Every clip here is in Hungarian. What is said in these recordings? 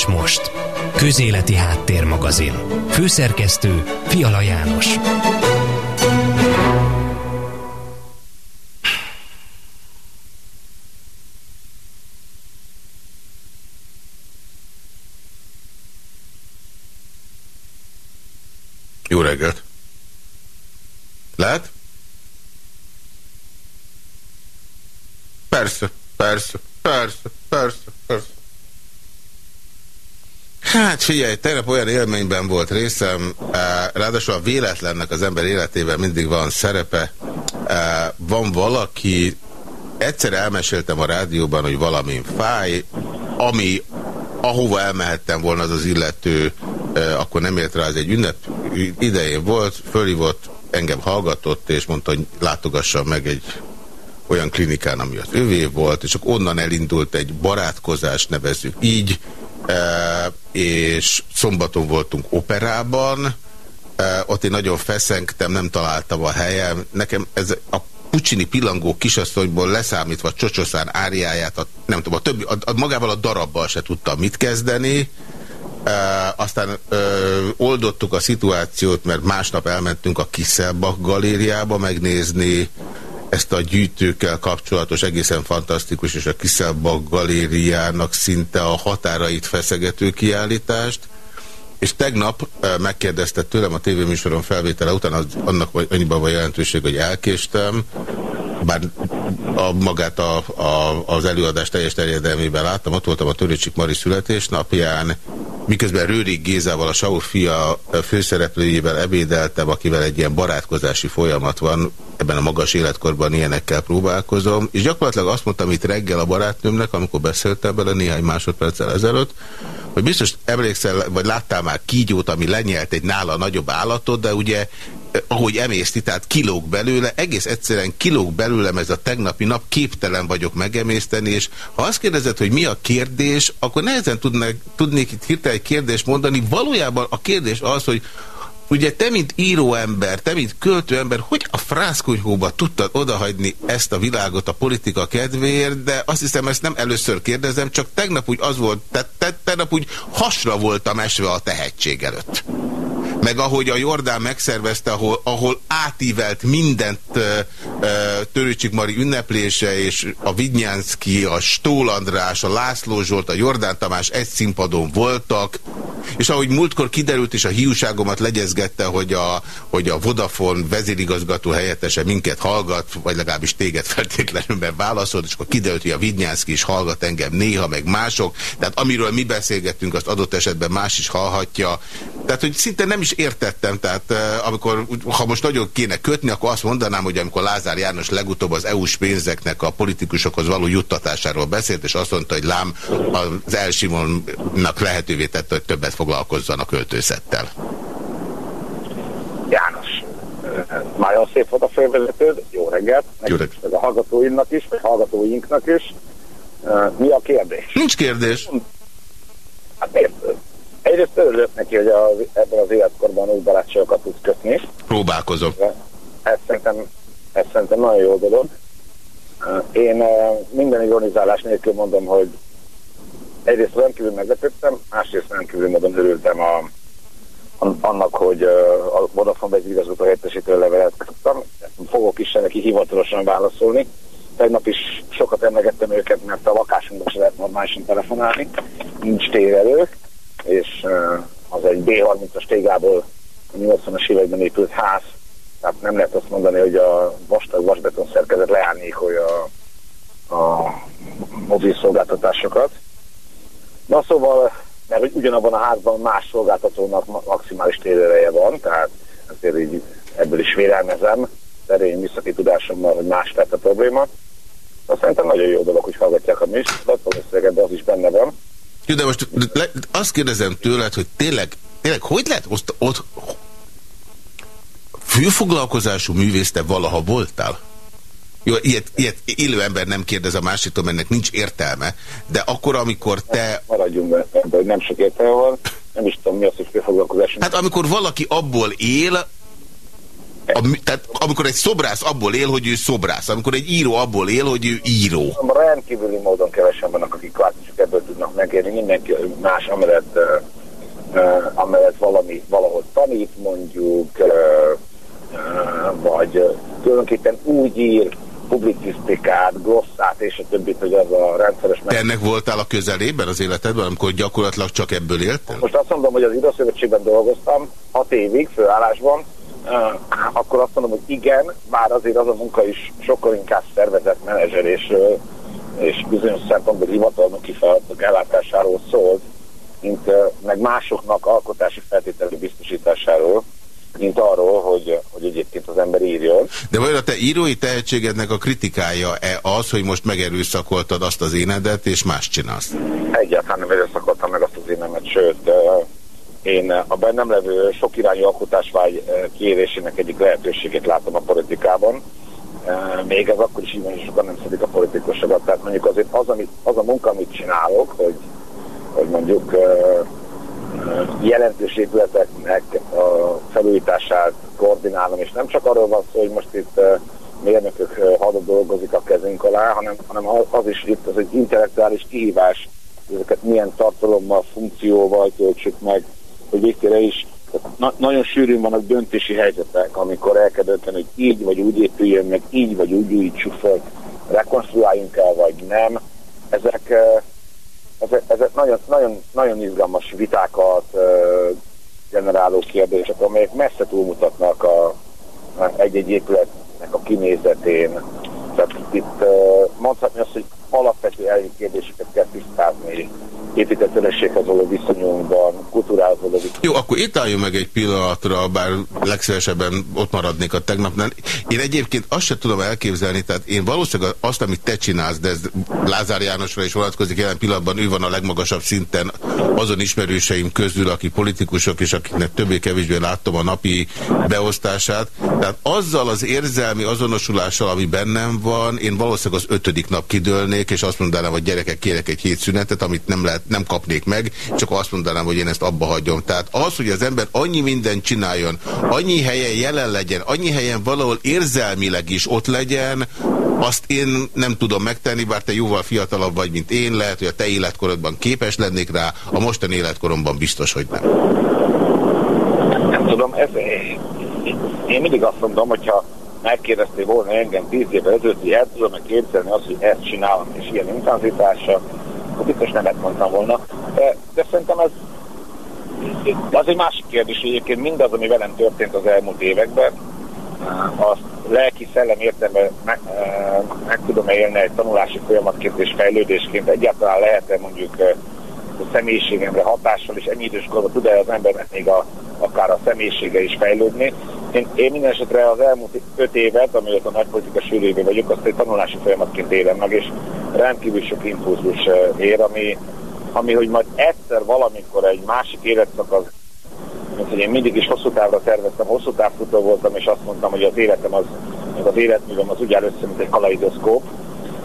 és most. Közéleti Háttérmagazin. Főszerkesztő Fiala János. Jó reggelt! Lehet? Persze, persze, persze, persze, persze. Hát figyelj, tegnap olyan élményben volt részem, eh, ráadásul a véletlennek az ember életében mindig van szerepe. Eh, van valaki, egyszer elmeséltem a rádióban, hogy valamin fáj, ami ahova elmehettem volna az az illető, eh, akkor nem ért rá, ez egy ünnep idején volt, fölhívott, engem hallgatott, és mondta, hogy látogassam meg egy olyan klinikán, ami az övé volt, és csak onnan elindult egy barátkozás, nevezzük így, és szombaton voltunk operában, ott én nagyon feszengtem, nem találtam a helyem. Nekem ez a Puccini pillangó kisasszonyból leszámítva Csocsoszán áriáját, a, nem tudom, a többi, a, a, magával a darabbal se tudtam mit kezdeni. E, aztán e, oldottuk a szituációt, mert másnap elmentünk a Kisselbach galériába megnézni ezt a gyűjtőkkel kapcsolatos egészen fantasztikus és a Kiszelbag galériának szinte a határait feszegető kiállítást, és tegnap megkérdezte tőlem a tévéműsoron felvétele után, az, annak annyiban van jelentőség, hogy elkéstem, bár a, magát a, a, az előadás teljes terjedelmében láttam, ott voltam a Törőcsik Mari születésnapján, miközben Rőrik Gézával, a Saul fia főszereplőjével ebédeltem, akivel egy ilyen barátkozási folyamat van, ebben a magas életkorban ilyenekkel próbálkozom, és gyakorlatilag azt mondtam itt reggel a barátnőmnek, amikor beszéltem bele néhány másodperccel ezelőtt, hogy biztos emlékszel, vagy láttál már kígyót, ami lenyelt egy nála nagyobb állatot, de ugye ahogy emészti, tehát kilóg belőle, egész egyszerűen kilóg belőlem ez a tegnapi nap, képtelen vagyok megemészteni, és ha azt kérdezed, hogy mi a kérdés, akkor nehezen tudnék, tudnék itt hirtelen egy kérdést mondani. Valójában a kérdés az, hogy Ugye te, mint íróember, te, mint költőember, hogy a frászkonyhóba tudtad odahagyni ezt a világot a politika kedvéért, de azt hiszem, ezt nem először kérdezem, csak tegnap úgy az volt, te, te, tegnap úgy hasra voltam esve a tehetség előtt. Meg ahogy a Jordán megszervezte, ahol, ahol átívelt mindent Törőcsik Mari ünneplése, és a Vidnyánszki, a Stól András, a László Zsolt, a Jordán Tamás egy színpadon voltak, és ahogy múltkor kiderült, és a hiúságomat legyezgette, hogy a, hogy a Vodafone vezérigazgató helyettese minket hallgat, vagy legalábbis téged feltétlenül válaszolt, és akkor kiderült, hogy a Vidnyánszki is hallgat engem néha, meg mások, tehát amiről mi beszélgettünk, azt adott esetben más is hallhatja. Tehát, hogy szinte nem is értettem, tehát amikor, ha most nagyon kéne kötni, akkor azt mondanám, hogy amikor Lázár János legutóbb az EU-s pénzeknek a politikusokhoz való juttatásáról beszélt, és azt mondta, hogy lám az Elsimonnak lehetővé tette, hogy többet foglalkozzon a költőszettel. Nagyon szép volt a fővezetőd, jó reggelt, jó reggelt. a hallgatóinknak is, vagy hallgatóinknak is. Mi a kérdés? Nincs kérdés. Hát miért? Egyrészt örülök neki, hogy a, ebben az életkorban új barátságokat tudsz kötni. Próbálkozom. Ez szerintem, ez szerintem nagyon jó dolog. Én minden ironizálás nélkül mondom, hogy egyrészt rendkívül meglepődtem, másrészt rendkívül módon örültem a, a, annak, hogy a Vodafone igazgató helyettesítő levelet kaptam. Fogok is neki hivatalosan válaszolni. Tegnap is sokat emlegettem őket, mert a lakásunkban se lehet normálisan telefonálni. Nincs tévelők és az egy B30-as tégából a 80-as években épült ház, tehát nem lehet azt mondani, hogy a vastag vasbeton szerkezet leárnyékolja a, a mobil szolgáltatásokat. Na szóval, mert ugyanabban a házban más szolgáltatónak maximális térőreje van, tehát azért így ebből is vélelmezem, szerény műszaki tudásommal, hogy más lett a probléma. Azt szerintem nagyon jó dolog, hogy hallgatják a műsort, valószínűleg ebben az is benne van. Jó, de most le, azt kérdezem tőled, hogy tényleg, tényleg hogy lehet ott, ott főfoglalkozású művész te valaha voltál? Jó, ilyet, ilyet élő ember nem kérdez a másiktól, mert nincs értelme, de akkor, amikor te... Maradjunk be, hogy nem sok értelme van, nem is tudom mi az, hogy főfoglalkozású. Hát amikor valaki abból él, A, tehát amikor egy szobrász abból él, hogy ő szobrász, amikor egy író abból él, hogy ő író. Rendkívüli módon kevesen vannak, akik csak ebből tudnak megérni. Mindenki más amellett, uh, amellett valami, valahol tanít mondjuk, uh, uh, vagy tulajdonképpen úgy ír, publicisztikát, glosszát és a többit, hogy az a rendszeres... Te ennek voltál a közelében az életedben, amikor gyakorlatilag csak ebből éltél? Most azt mondom, hogy az Időszövetségben dolgoztam, hat évig főállásban, akkor azt mondom, hogy igen, bár azért az a munka is sokkal inkább szervezett menedzser és, és bizonyos szempontból hivatalnoki feladatok ellátásáról szólt, mint meg másoknak alkotási feltételű biztosításáról mint arról, hogy, hogy egyébként az ember írjon. De vajon a te írói tehetségednek a kritikája-e az, hogy most megerőszakoltad azt az énedet, és más csinálsz? Egyáltalán nem erőszakoltam meg azt az énemet, sőt, én a bennem levő sok irányú alkotásvágy kiérésének egyik lehetőségét látom a politikában. Még ez akkor is így van, hogy sokan nem szedik a politikusokat. Tehát mondjuk azért az, amit, az a munka, amit csinálok, hogy, hogy mondjuk jelentős épületeknek a felújítását koordinálom, és nem csak arról van szó, hogy most itt mérnökök hada dolgozik a kezünk alá, hanem, hanem az is itt az egy intellektuális kihívás, ezeket milyen tartalommal, funkcióval töltsük meg, hogy végtére is na, nagyon sűrűn vannak döntési helyzetek, amikor el kell dönteni, hogy így vagy úgy épüljön meg, így vagy úgy újítsuk fel, rekonstruáljunk el, vagy nem. Ezek ezek, ezek nagyon, nagyon, nagyon izgalmas vitákat generáló kérdések, amelyek messze túlmutatnak a, egy-egy épületnek a kinézetén. Tehát itt mondhatni azt, hogy alapvető elvi kérdéseket kell tisztázni épített örökséghez való viszonyunkban, kultúrához való viszonyunkban. Jó, akkor itt álljunk meg egy pillanatra, bár legszívesebben ott maradnék a tegnapnál. Én egyébként azt sem tudom elképzelni, tehát én valószínűleg azt, amit te csinálsz, de ez Lázár Jánosra is vonatkozik, jelen pillanatban ő van a legmagasabb szinten azon ismerőseim közül, aki politikusok, és akiknek többé-kevésbé láttam a napi beosztását. Tehát azzal az érzelmi azonosulással, ami bennem van, én valószínűleg az ötödik nap kidőlnék, és azt mondanám, hogy gyerekek, kérek egy hét szünetet, amit nem lehet nem kapnék meg, csak azt mondanám, hogy én ezt abba hagyom. Tehát az, hogy az ember annyi mindent csináljon, annyi helyen jelen legyen, annyi helyen valahol érzelmileg is ott legyen, azt én nem tudom megtenni, bár te jóval fiatalabb vagy, mint én, lehet, hogy a te életkorodban képes lennék rá, a mostani életkoromban biztos, hogy nem. Nem tudom, ez, én mindig azt mondom, hogyha megkérdeztél volna engem tíz évvel ezelőtt, hogy el tudom-e képzelni azt, hogy ezt csinálom, és ilyen intenzitással, akkor biztos nemet mondtam volna. De, de szerintem ez az egy másik kérdés, egyébként mindaz, ami velem történt az elmúlt években, azt lelki szellem értelme meg, meg tudom -e élni egy tanulási folyamatként és fejlődésként, egyáltalán lehet-e mondjuk a személyiségemre hatással, és ennyi időskorban tud-e az embernek még a, akár a személyisége is fejlődni. Én, én minden esetre az elmúlt öt évet, amióta a nagypolitika sűrűjében vagyok, azt egy tanulási folyamatként élem meg, és rendkívül sok impulzus ér, ami, ami hogy majd egyszer valamikor egy másik életszakasz, mint hogy én mindig is hosszú távra terveztem, hosszú távfutó voltam, és azt mondtam, hogy az életem az, az életművem az úgy áll össze, mint egy kaleidoszkóp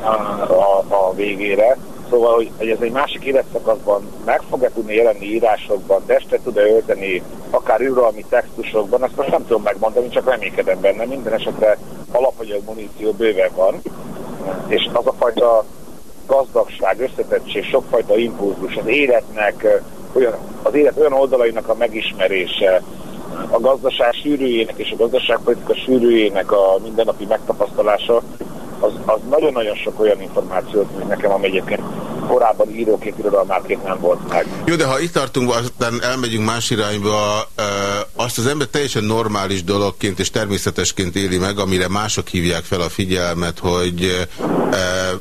a, a, a végére, Szóval, hogy, hogy ez egy másik életszakaszban meg fog-e tudni jelenni írásokban, testet tud-e ölteni, akár űralmi textusokban, azt most nem tudom megmondani, csak reménykedem benne. Minden esetre alapanyag muníció bőven van, és az a fajta gazdagság, összetettség, sokfajta impulzus, az életnek, olyan, az élet olyan oldalainak a megismerése, a gazdaság sűrűjének és a gazdaságpolitika sűrűjének a mindennapi megtapasztalása, az nagyon-nagyon sok olyan információt, mint nekem, ami egyébként korábban íróként, irodalmárként nem volt meg. Jó, de ha itt tartunk, aztán elmegyünk más irányba, azt az ember teljesen normális dologként és természetesként éli meg, amire mások hívják fel a figyelmet, hogy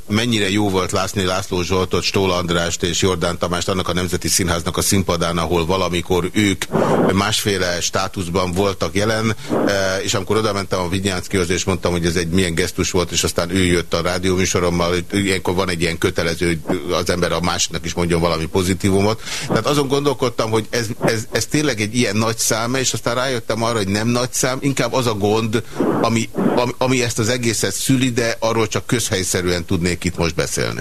mennyire jó volt látni László Zsoltot, Stól Andrást és Jordán Tamást annak a Nemzeti Színháznak a színpadán, ahol valamikor ők másféle státuszban voltak jelen, és amikor oda mentem a Vigyánszkihoz, és mondtam, hogy ez egy milyen gesztus volt, és aztán ő jött a rádióműsorommal, ilyenkor van egy ilyen kötelező, az ember a másiknak is mondjon valami pozitívumot. Tehát azon gondolkodtam, hogy ez, ez, ez tényleg egy ilyen nagy szám, és aztán rájöttem arra, hogy nem nagy szám, inkább az a gond, ami, ami, ami ezt az egészet szüli, de arról csak közhelyszerűen tudnék itt most beszélni.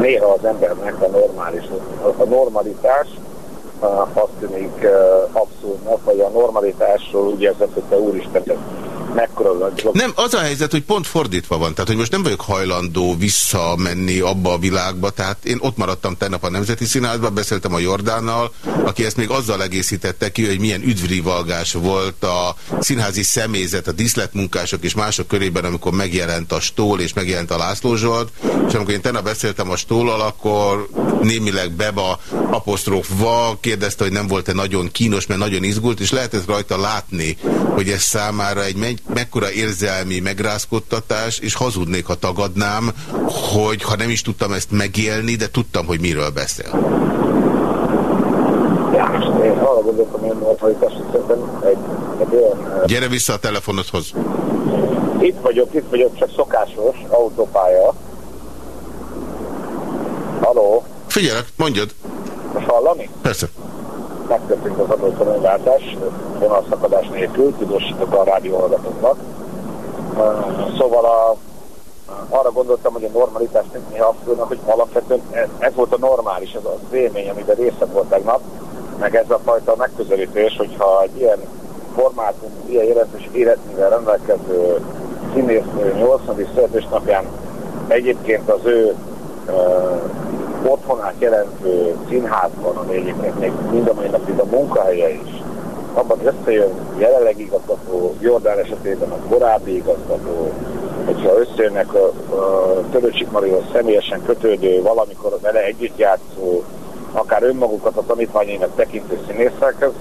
Néha az embernek a normális, a normalitás azt tűnik abszurdnak, vagy a normalitásról úgy érzed, hogy te úristen, Nem, az a helyzet, hogy pont fordítva van. Tehát, hogy most nem vagyok hajlandó visszamenni abba a világba. Tehát én ott maradtam tegnap a Nemzeti Színházban, beszéltem a Jordánnal, aki ezt még azzal egészítette ki, hogy milyen üdvrivalgás volt a színházi személyzet, a diszletmunkások és mások körében, amikor megjelent a Stól és megjelent a László Zsolt. És amikor én tegnap beszéltem a Stóllal, akkor némileg Beba apostrofva kérdezte, hogy nem volt-e nagyon kínos, mert nagyon izgult, és lehetett rajta látni, hogy ez számára egy mekkora érzelmi megrázkodtatás, és hazudnék, ha tagadnám, hogy ha nem is tudtam ezt megélni, de tudtam, hogy miről beszél. Gyere vissza a telefonodhoz. Itt vagyok, itt vagyok, csak szokásos autópálya. Haló? Figyelek, mondjad. Most hallani? Persze megtörtént az adótanulváltás, vonalszakadás nélkül, tudósítok a rádióhallgatóknak. Szóval a, arra gondoltam, hogy a normalitás néha abszolútnak, hogy alapvetően ez, ez volt a normális, ez az élmény, amiben részem volt tegnap, meg ez a fajta megközelítés, hogyha egy ilyen formátum, ilyen jelentős életművel rendelkező színésznő 80. születésnapján egyébként az ő otthonát jelentő színházban, ami egyébként még mind a mai napig a munkahelye is, abban összejön jelenleg igazgató, Jordán esetében a korábbi igazgató, hogyha összejönnek a, a Törőcsik Marihoz személyesen kötődő, valamikor vele együtt játszó, akár önmagukat a tanítványainak tekintő színészekhez,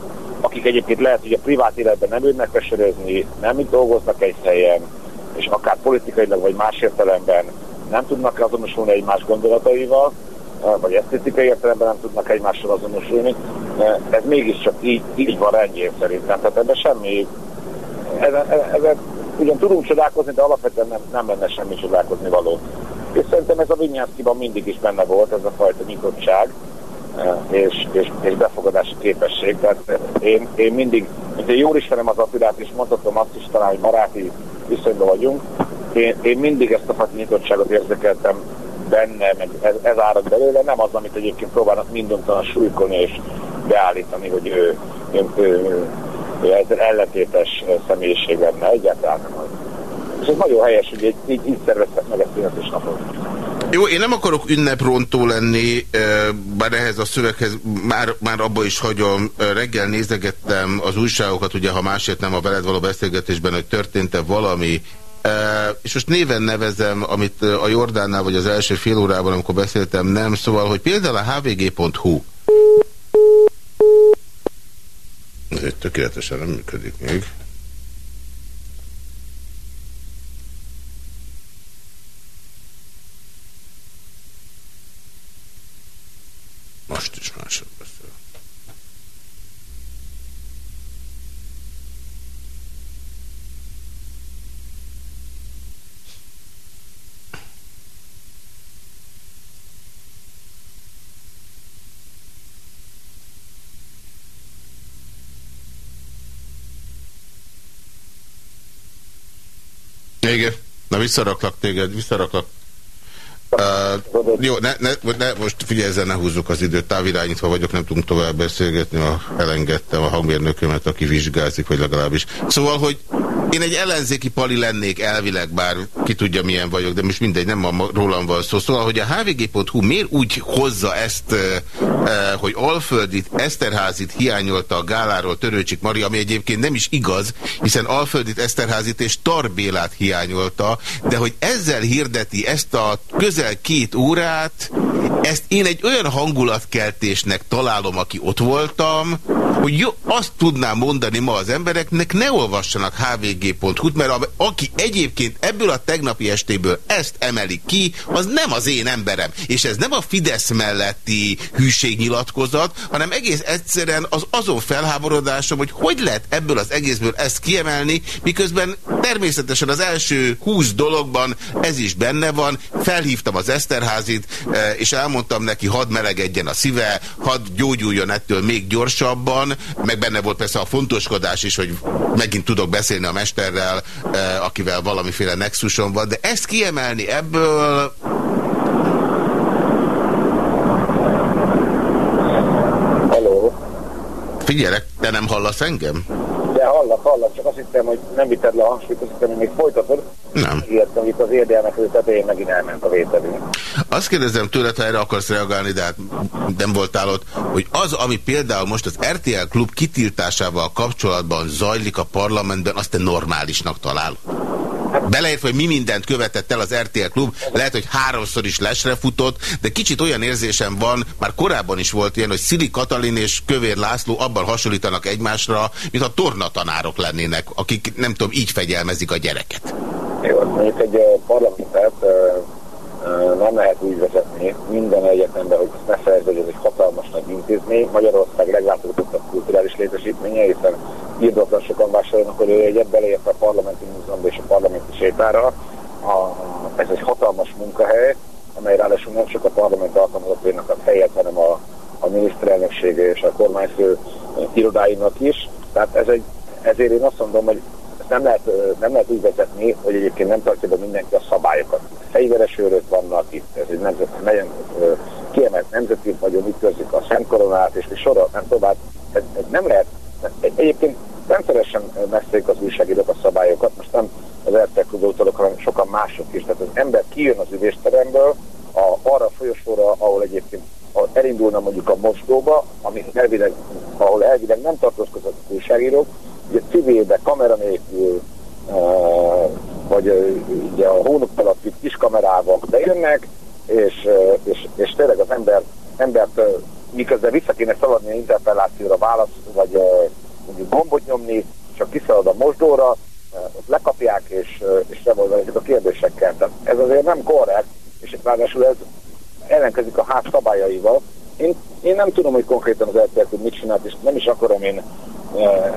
akik egyébként lehet, hogy a privát életben nem ülnek vesörözni, nem itt dolgoznak egy helyen, és akár politikailag vagy más értelemben nem tudnak azonosulni egymás gondolataival, vagy esztétikai értelemben nem tudnak egymással azonosulni. Ez mégiscsak így, így van rendjén szerintem. Tehát ebben semmi... Ezen, ezen ugyan tudunk csodálkozni, de alapvetően nem, nem lenne semmi csodálkozni való. És szerintem ez a Vinyánszkiban mindig is benne volt, ez a fajta nyitottság és, és, és befogadási képesség. Tehát én, én mindig, mint én jól ismerem az Attilát, és mondhatom azt is talán, hogy baráti viszonyban vagyunk, én, én mindig ezt a fajta nyitottságot érzékeltem benne, meg ez, ez árad belőle, nem az, amit egyébként próbálnak mindontalan súlykolni és beállítani, hogy ő, ő, ő, ő, ő ellentétes személyiség lenne, egyáltalán nem az. És ez nagyon helyes, hogy így, így, így szerveztek meg ezt a napot. Jó, én nem akarok ünneprontó lenni, bár ehhez a szöveghez már, már abba is hagyom. Reggel nézegettem az újságokat, ugye ha másért nem a veled való beszélgetésben, hogy történt-e valami és most néven nevezem, amit a Jordánnál vagy az első fél órában, amikor beszéltem, nem, szóval, hogy például a hvg.hu ez tökéletesen nem működik még. Most is másod. Igen. Na visszaraklak téged, visszaraklak. Uh, jó, ne, ne, ne, most figyelj, ezzel ne húzzuk az időt, távirányítva vagyok, nem tudunk tovább beszélgetni, a, elengedtem a hangmérnökömet, aki vizsgázik, vagy legalábbis. Szóval, hogy én egy ellenzéki pali lennék elvileg, bár ki tudja milyen vagyok, de most mindegy, nem a, rólam van szó. Szóval, hogy a hvg.hu miért úgy hozza ezt, hogy Alföldit, Eszterházit hiányolta a gáláról Törőcsik Maria, ami egyébként nem is igaz, hiszen Alföldit, Eszterházit és Tarbélát hiányolta, de hogy ezzel hirdeti ezt a közel két órát, ezt én egy olyan hangulatkeltésnek találom, aki ott voltam, hogy jó, azt tudnám mondani ma az embereknek, ne olvassanak hvg.hu-t, mert aki egyébként ebből a tegnapi estéből ezt emeli ki, az nem az én emberem. És ez nem a Fidesz melletti hűségnyilatkozat, hanem egész egyszerűen az azon felháborodásom, hogy hogy lehet ebből az egészből ezt kiemelni, miközben természetesen az első húsz dologban ez is benne van. Felhívtam az Eszterházit, eh, és elmondtam neki, hadd melegedjen a szíve, hadd gyógyuljon ettől még gyorsabban, meg benne volt persze a fontoskodás is, hogy megint tudok beszélni a mesterrel, eh, akivel valamiféle nexuson van, de ezt kiemelni ebből... Hello. Figyelek, te nem hallasz engem? De hallak, hallak, csak azt hittem, hogy nem vitted le a hangsúlyt, azt hittem, hogy még folytatod. Nem. Értem, itt az érdelmek hogy tetején megint elment a vételünk. Azt kérdezem tőled, ha erre akarsz reagálni, de hát nem voltál ott, hogy az, ami például most az RTL klub kitiltásával kapcsolatban zajlik a parlamentben, azt te normálisnak talál? Beleértve, hogy mi mindent követett el az RTL klub, lehet, hogy háromszor is lesre futott, de kicsit olyan érzésem van, már korábban is volt ilyen, hogy Szili Katalin és Kövér László abban hasonlítanak egymásra, mint a tornatanárok lennének, akik nem tudom, így fegyelmezik a gyereket. Jó, mondjuk egy parlamentet nem lehet úgy vezetni minden egyetemben, hogy ne felejtsd, hogy ez egy hatalmas nagy intézmény. Magyarország leglátogatottabb kulturális létesítménye, hiszen írdatlan sokan vásárolnak, hogy ő egyet beleért a parlamenti múzeumba és a parlamenti sétára. A, ez egy hatalmas munkahely, amely ráadásul nem csak a parlament alkalmazatvének a helyet, hanem a, a miniszterelnöksége és a kormányfő irodáinak is. Tehát ez egy, ezért én azt mondom, hogy nem lehet, nem lehet úgy vezetni, hogy egyébként nem tartja be mindenki a szabályokat. Fegyveres őrök vannak itt, ez egy nemzeti, nagyon kiemelt nemzeti vagyon, itt közük a Szent Koronát, és sorol, nem tovább. Ez, ez nem lehet. Egyébként rendszeresen messzék az újságírók a szabályokat, most nem az eltekudótolok, hanem sokan mások is. Tehát az ember kijön az ülésteremből, a, arra a folyosóra, ahol egyébként ahol elindulna mondjuk a mosdóba, ami elvileg, ahol elvileg nem tartózkodnak újságírók, ugye civilbe, kamera nélkül, vagy ugye a hónap alatt kis kamerával bejönnek, és, és, és tényleg az ember, embert miközben vissza kéne szaladni interpellációra válasz, vagy mondjuk gombot nyomni, csak kiszalad a mosdóra, lekapják, és, és revolverezik a kérdésekkel. Tehát ez azért nem korrekt, és ráadásul ez ellenkezik a ház szabályaival. Én, én nem tudom, hogy konkrétan az RTL mit csinált, és nem is akarom én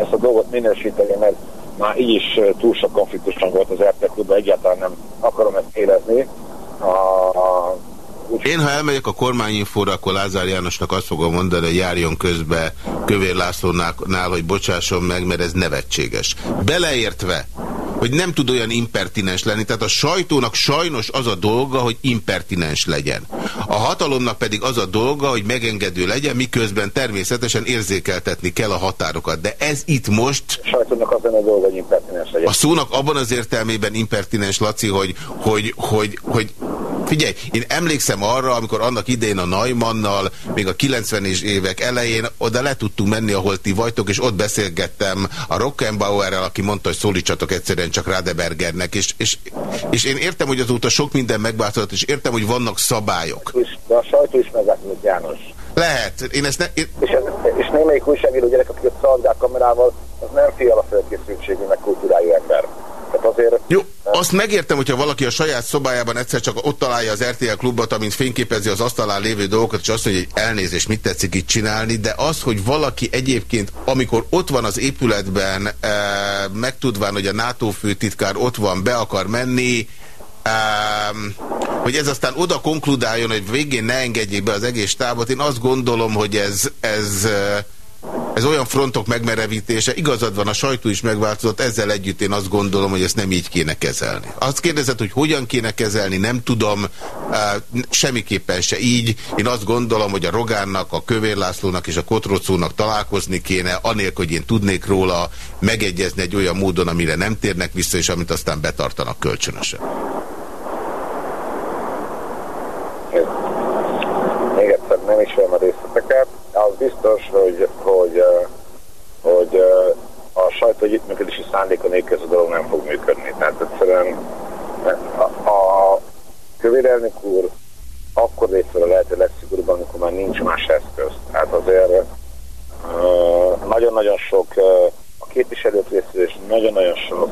ezt a dolgot minősíteni, mert már így is túl sok konfliktusan volt az RTL klubban, egyáltalán nem akarom ezt érezni. A, a, én, ha elmegyek a kormányinfóra, akkor Lázár Jánosnak azt fogom mondani, hogy járjon közbe Kövér Lászlónál, hogy bocsásson meg, mert ez nevetséges. Beleértve, hogy nem tud olyan impertinens lenni. Tehát a sajtónak sajnos az a dolga, hogy impertinens legyen. A hatalomnak pedig az a dolga, hogy megengedő legyen, miközben természetesen érzékeltetni kell a határokat. De ez itt most... A sajtónak az a dolga, hogy impertinens legyen. A szónak abban az értelmében impertinens, Laci, hogy, hogy, hogy, hogy Figyelj, én emlékszem arra, amikor annak idején a Naimannal, még a 90-es évek elején oda le tudtunk menni, ahol ti vagytok, és ott beszélgettem a Rockenbauerrel, aki mondta, hogy szólítsatok egyszerűen csak Radebergernek, és, és, és én értem, hogy azóta sok minden megváltozott, és értem, hogy vannak szabályok. De a sajtó is megváltozott, János. Lehet. Én ezt ne, én... És, és némelyik újságíró gyerek, aki ott szaladgál kamerával, az nem fiala felkészültségű, meg kultúrájú ember. Tehát azért... Jó, azt megértem, hogyha valaki a saját szobájában egyszer csak ott találja az RTL klubot, amint fényképezi az asztalán lévő dolgokat, és azt mondja, hogy elnézést, mit tetszik itt csinálni, de az, hogy valaki egyébként, amikor ott van az épületben, e, megtudván, hogy a NATO főtitkár ott van, be akar menni, e, hogy ez aztán oda konkludáljon, hogy végén ne engedjék be az egész tábot, én azt gondolom, hogy ez, ez e, ez olyan frontok megmerevítése, igazad van, a sajtó is megváltozott, ezzel együtt én azt gondolom, hogy ezt nem így kéne kezelni. Azt kérdezett, hogy hogyan kéne kezelni, nem tudom, semmiképpen se így. Én azt gondolom, hogy a Rogánnak, a Kövér Lászlónak és a Kotrocónak találkozni kéne, anélkül, hogy én tudnék róla megegyezni egy olyan módon, amire nem térnek vissza, és amit aztán betartanak kölcsönösen. Még egyszer nem ismerem a részleteket az biztos, hogy, sajtó együttműködési szándéka nélkül ez a dolog nem fog működni. Tehát egyszerűen a, a kövérelnök úr akkor lép fel a lehető legszigorúbban, amikor már nincs más eszköz. Tehát azért nagyon-nagyon sok a képviselők részéről és nagyon-nagyon sok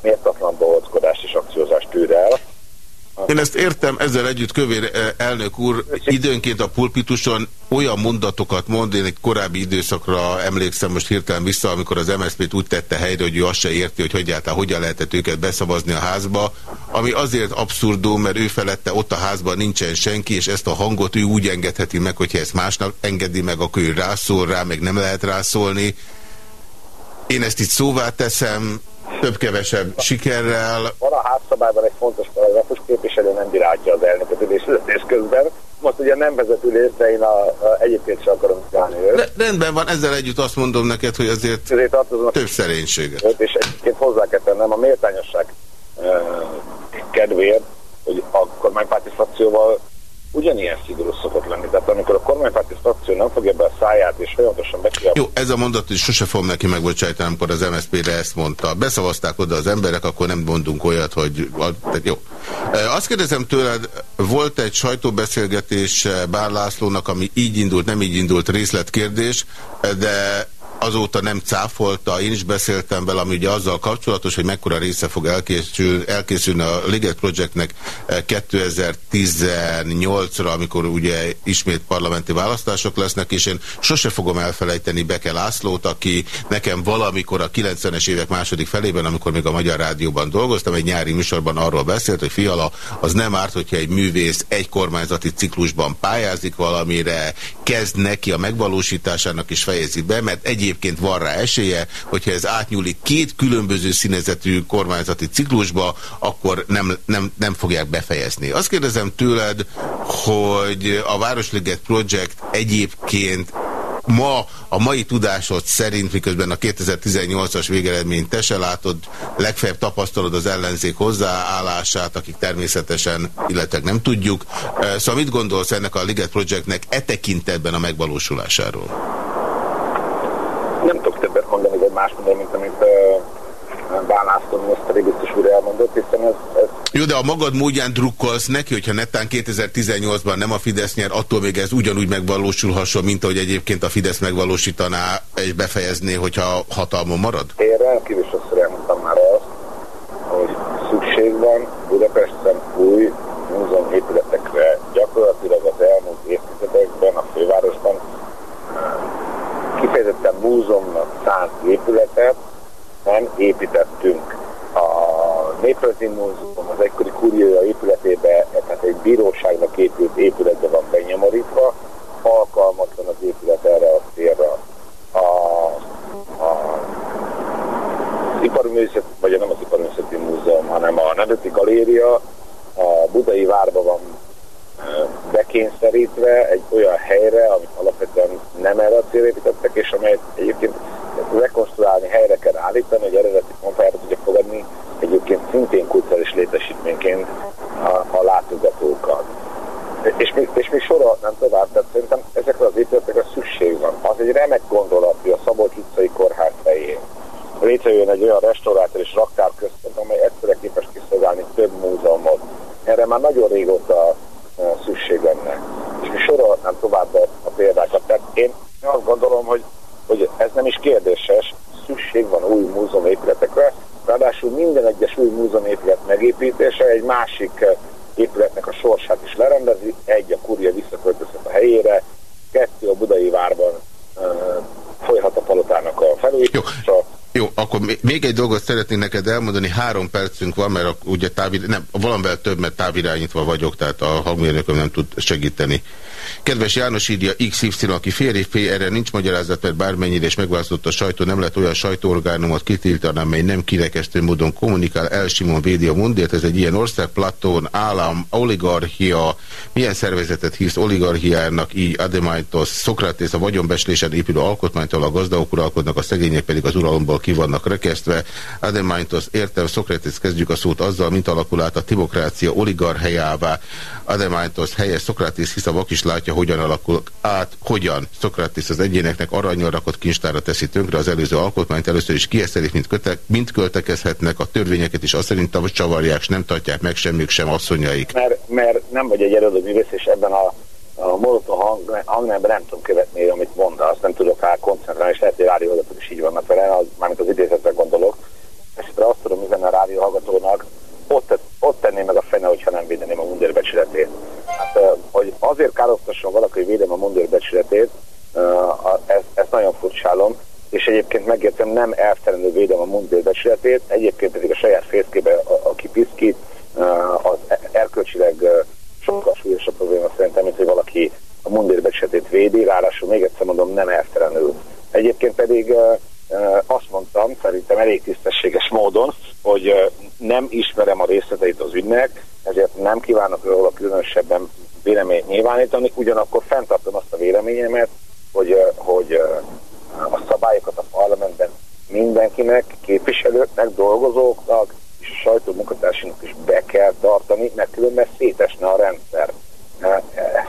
méltatlan beolckodást és akciózást tűr el. Én ezt értem, ezzel együtt Kövér eh, elnök úr időnként a pulpituson olyan mondatokat mond, én egy korábbi időszakra emlékszem most hirtelen vissza, amikor az MSZP-t úgy tette helyre, hogy ő azt se érti, hogy egyáltalán hogyan lehetett őket beszavazni a házba, ami azért abszurdum, mert ő felette ott a házban nincsen senki, és ezt a hangot ő úgy engedheti meg, hogyha ezt másnak engedi meg, akkor ő rászól rá, meg nem lehet rászólni. Én ezt itt szóvá teszem, több-kevesebb sikerrel. Van a házszabályban egy fontos paragrafus, képviselő nem bírálja az elnököt ülés közben. Most, ugye nem vezető részre, én a, a, egyébként sem akarom csinálni őt. rendben van, ezzel együtt azt mondom neked, hogy azért több szerénységet. És egyébként hozzá kell tennem a méltányosság uh, kedvéért, hogy a kormánypárti frakcióval ugyanilyen szigorú szokott lenni. Tehát amikor a kormánypárti frakció nem fogja be a száját és folyamatosan bekiabál... Jó, ez a mondat, hogy sose fogom neki megbocsájtani, amikor az MSZP-re ezt mondta. Beszavazták oda az emberek, akkor nem mondunk olyat, hogy... Tehát jó. Azt kérdezem tőled, volt egy sajtóbeszélgetés Bár Lászlónak, ami így indult, nem így indult részletkérdés, de azóta nem cáfolta, én is beszéltem vele, ami ugye azzal kapcsolatos, hogy mekkora része fog elkészül, elkészülni a Liget Projectnek 2018-ra, eh, amikor ugye ismét parlamenti választások lesznek, és én sose fogom elfelejteni Beke Lászlót, aki nekem valamikor a 90-es évek második felében, amikor még a Magyar Rádióban dolgoztam, egy nyári műsorban arról beszélt, hogy fiala, az nem árt, hogyha egy művész egy kormányzati ciklusban pályázik valamire, kezd neki a megvalósításának is fejezi be, mert egy egyébként van rá esélye, hogyha ez átnyúlik két különböző színezetű kormányzati ciklusba, akkor nem, nem, nem fogják befejezni. Azt kérdezem tőled, hogy a Városliget Project egyébként ma a mai tudásod szerint, miközben a 2018-as végeredményt te se látod, legfeljebb tapasztalod az ellenzék hozzáállását, akik természetesen, illetve nem tudjuk. Szóval mit gondolsz ennek a Liget Projectnek e tekintetben a megvalósulásáról? nem tudok többet mondani, mint amit Bánászton miniszteri biztos úr elmondott, hiszen ez, ez... Jó, de a magad módján drukkolsz neki, hogyha netán 2018-ban nem a Fidesz nyer, attól még ez ugyanúgy megvalósulhasson, mint ahogy egyébként a Fidesz megvalósítaná és befejezné, hogyha hatalmon marad? Én rendkívül sokszor elmondtam már azt, hogy szükség van Budapesten új múzeum épületekre. Gyakorlatilag az elmúlt évtizedekben a fővárosban kifejezetten múzeumnak szánt épületet nem építettünk. A Néprajzi Múzeum az egykori kuriója épületébe, tehát egy bíróságnak épült épületbe van benyomorítva, alkalmatlan az épület erre a célra. A, a, Iparművészet, vagy nem az Iparművészeti Múzeum, hanem a Nemzeti Galéria a Budai Várban van bekényszerítve egy olyan helyre, amit alapvetően nem erre a célra építettek, és amelyet egyébként rekonstruálni, helyre kell állítani, hogy eredeti konfájára tudja fogadni egyébként szintén kulturális létesítményként a, a látogatókat. És mi, és mi sorolhatnám tovább, tehát szerintem ezekre az épületekre szükség van. Az egy remek gondolat, hogy a Szabolcs utcai kórház helyén létrejön egy olyan restaurátor és raktárközpont, amely egyszerre képes kiszolgálni több múzeumot. Erre már nagyon régóta szükség lenne. És mi sorolhatnám tovább a példákat. Tehát én azt gondolom, hogy, hogy ez nem is kérdéses, szükség van új múzeumépületekre, ráadásul minden egyes új múzeumépület megépítése egy másik épületnek a sorsát is lerendezi, egy a kurja visszaköltözhet a helyére, kettő a budai várban uh, folyhat a palotának a felújítása, jó, akkor még egy dolgot szeretnék neked elmondani, három percünk van, mert ugye távirányítva, nem, valamivel több, mert távirányítva vagyok, tehát a hangmérnököm nem tud segíteni. Kedves János írja XY, aki férj, erre nincs magyarázat, mert bármennyire is megválasztott a sajtó, nem lehet olyan sajtóorgánumot kitiltani, amely nem kirekesztő módon kommunikál, Elsimon védi a mundért, ez egy ilyen ország, Platón, állam, oligarchia, milyen szervezetet hisz oligarchiának, így Ademaitos, Szokratész, a vagyonbeslésen épülő alkotmánytól a gazdagok uralkodnak, a szegények pedig az uralomból ki vannak rekesztve. Ademaitos, értem, Szokratész, kezdjük a szót azzal, mint alakul át a demokrácia oligarchiává. Ademaitos, helyes Szokratész, hisz a vakis látja, hogyan alakul át, hogyan Szokratész az egyéneknek aranyal rakott kincstára teszi tönkre az előző alkotmányt, először is kieszelik, mint, köte, mint költekezhetnek, a törvényeket is azt szerint csavarják, és nem tartják meg semmik sem asszonyaik. Mert, mert nem vagy egy előadó művész, és ebben a a Molotov hang, hangnemben nem tudom követni, amit azt nem tudok rá koncentrálni, és lehet, hogy rádió is így vannak vele, az, mármint az idézetre gondolok. Esetre azt tudom üzenni a rádió hallgatónak, ott, ott tenném meg a fene, hogyha nem védeném a mundérbecsületét. Hát, hogy azért károsztasson valaki, hogy védem a mundérbecsületét, ezt, ezt nagyon furcsálom, és egyébként megértem, nem elvtelenül védem a mundérbecsületét, egyébként pedig a saját fészkébe, aki piszkít, az erkölcsileg sokkal súlyosabb probléma szerintem, mint hogy valaki a mundérbecsületét védi, ráadásul még egyszer mondom, nem eltelenül. Egyébként pedig azt mondtam, szerintem elég tisztességes módon, hogy nem ismerem a részleteit az ügynek, ezért nem kívánok róla különösebben véleményt nyilvánítani, ugyanakkor fenntartom azt a véleményemet, hogy, hogy a szabályokat a parlamentben mindenkinek, képviselőknek, dolgozóknak és a sajtó munkatársának is be kell tartani, mert különben szétesne a rendszer.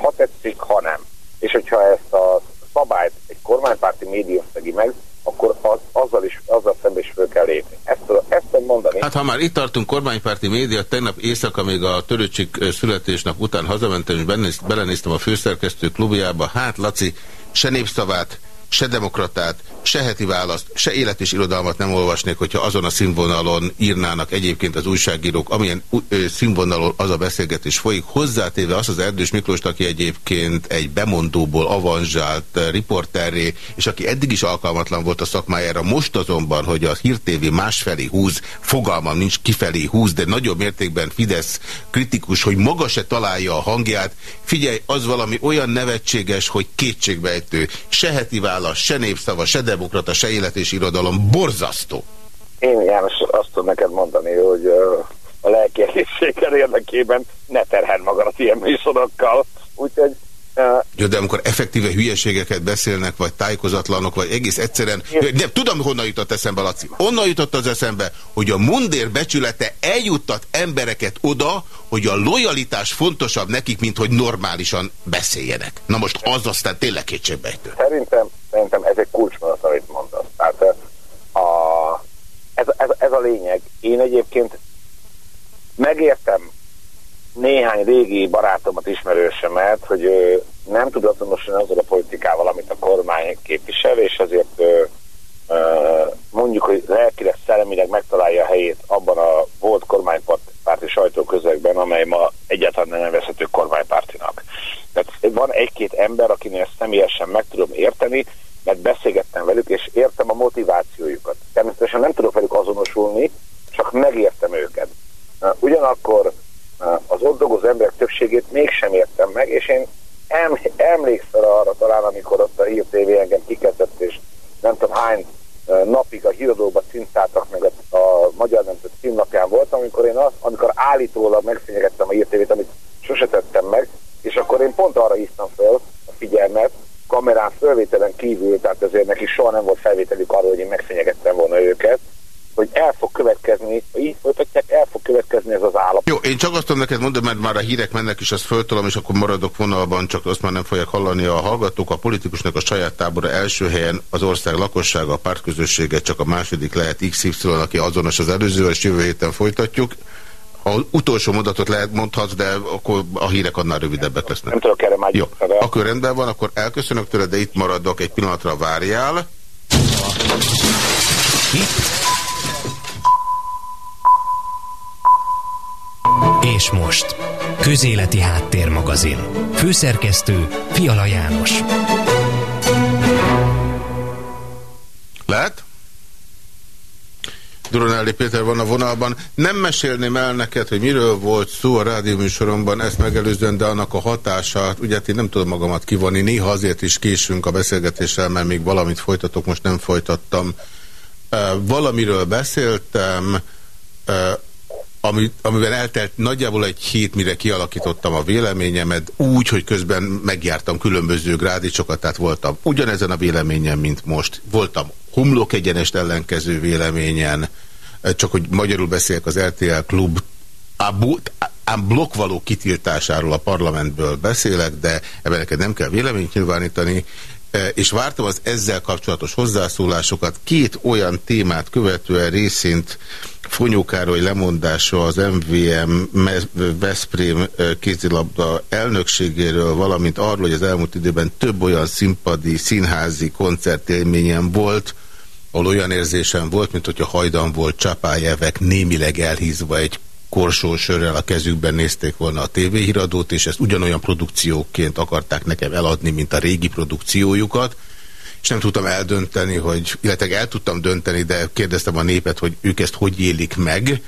Ha tetszik, ha nem. És hogyha ezt a szabályt egy kormánypárti média szegi meg, akkor az, azzal, is, azzal szemben is föl kell lépni. Ezt, ezt mondani. Hát ha már itt tartunk kormánypárti média, tegnap éjszaka még a töröcsik születésnap után hazamentem, és belenéztem a főszerkesztő klubjába. Hát Laci, se népszavát, se demokratát, se heti választ, se élet és irodalmat nem olvasnék, hogyha azon a színvonalon írnának egyébként az újságírók, amilyen színvonalon az a beszélgetés folyik, hozzátéve azt az Erdős Miklós, aki egyébként egy bemondóból avanzsált riporterré, és aki eddig is alkalmatlan volt a szakmájára, most azonban, hogy a hírtévé másfelé húz, fogalmam nincs kifelé húz, de nagyobb mértékben Fidesz kritikus, hogy maga se találja a hangját, figyelj, az valami olyan nevetséges, hogy kétségbejtő, se heti válasz, se népszava, se demokrata, se élet és irodalom. Borzasztó. Én János azt tudom neked mondani, hogy a lelki egészséggel érdekében ne terhel magadat ilyen műsorokkal. Úgyhogy jó, de amikor effektíve hülyeségeket beszélnek, vagy tájékozatlanok, vagy egész egyszerűen... De tudom, honnan jutott eszembe, Laci. Onnan jutott az eszembe, hogy a mundér becsülete eljuttat embereket oda, hogy a lojalitás fontosabb nekik, mint hogy normálisan beszéljenek. Na most az aztán tényleg kétségbejtő. Szerintem, szerintem ez egy kulcsmondat, amit mondasz. Tehát a, ez, ez, ez a lényeg. Én egyébként megértem néhány régi barátomat, ismerősemet, hogy ő nem tud azonosulni azzal a politikával, amit a kormány képvisel, és ezért mondjuk, hogy lelkileg, szellemileg megtalálja a helyét abban a volt kormánypárti sajtóközegben, amely ma egyáltalán nem nevezhető kormánypártinak. Tehát van egy-két ember, akinél ezt személyesen meg tudom érteni, mert beszélgettem velük, és értem a motivációjukat. Természetesen nem tudok velük azonosulni, csak megértem őket. Ugyanakkor az ott dolgozó emberek többségét mégsem értem meg, és én em, emlékszel arra talán, amikor ott a Hír TV engem kikezdett, és nem tudom hány napig a híradóba cintáltak meg a, a Magyar Nemzet címlapján volt, amikor én az, amikor állítólag megfenyegettem a Hír TV-t, amit sose tettem meg, és akkor én pont arra hívtam fel a figyelmet, kamerán fölvételen kívül, tehát azért neki soha nem volt felvételük arról, hogy én megfenyegettem volna őket, hogy el fog következni, ha így folytatják, el fog következni ez az állapot. Tudom neked mondani, mert már a hírek mennek, és azt föltolom, és akkor maradok vonalban, csak azt már nem fogják hallani a hallgatók. A politikusnak a saját tábora első helyen az ország lakossága, a pártközössége csak a második lehet XY, aki azonos az előző, és jövő héten folytatjuk. A utolsó mondatot lehet mondhatsz, de akkor a hírek annál rövidebbek lesznek. Nem tudok erre már Jó, akkor rendben van, akkor elköszönök tőle, de itt maradok, egy pillanatra várjál. Itt És most, Közéleti Háttérmagazin. Főszerkesztő Fiala János. Lehet? Duronelli Péter van a vonalban. Nem mesélném el neked, hogy miről volt szó a rádióműsoromban, ezt megelőzően, de annak a hatását, ugye hát én nem tudom magamat kivonni, néha azért is késünk a beszélgetéssel, mert még valamit folytatok, most nem folytattam. Valamiről beszéltem, ami, amiben eltelt nagyjából egy hét, mire kialakítottam a véleményemet, úgy, hogy közben megjártam különböző grádicsokat, tehát voltam ugyanezen a véleményen, mint most. Voltam humlok egyenest ellenkező véleményen, csak hogy magyarul beszéljek az RTL klub ám blokkvaló kitiltásáról a parlamentből beszélek, de ebben neked nem kell véleményt nyilvánítani, és vártam az ezzel kapcsolatos hozzászólásokat. Két olyan témát követően részint Fonyókároly lemondása az MVM Veszprém kézilabda elnökségéről, valamint arról, hogy az elmúlt időben több olyan színpadi, színházi koncertélményem volt, ahol olyan érzésem volt, mint hogyha hajdan volt csapájevek némileg elhízva egy korsósörrel a kezükben nézték volna a tévéhíradót, és ezt ugyanolyan produkcióként akarták nekem eladni, mint a régi produkciójukat, és nem tudtam eldönteni, hogy, illetve el tudtam dönteni, de kérdeztem a népet, hogy ők ezt hogy élik meg,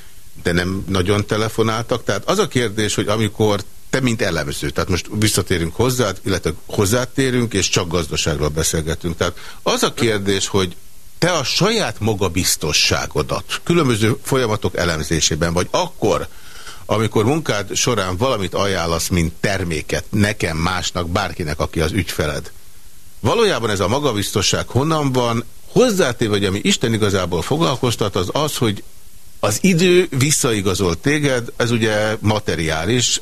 de nem nagyon telefonáltak. Tehát az a kérdés, hogy amikor te, mint elemző, tehát most visszatérünk hozzá, illetve hozzátérünk, és csak gazdaságról beszélgetünk. Tehát az a kérdés, hogy te a saját magabiztosságodat különböző folyamatok elemzésében, vagy akkor, amikor munkád során valamit ajánlasz, mint terméket, nekem, másnak, bárkinek, aki az ügyfeled. Valójában ez a magabiztosság honnan van? Hozzátéve, hogy ami Isten igazából foglalkoztat, az az, hogy az idő visszaigazolt téged, ez ugye materiális,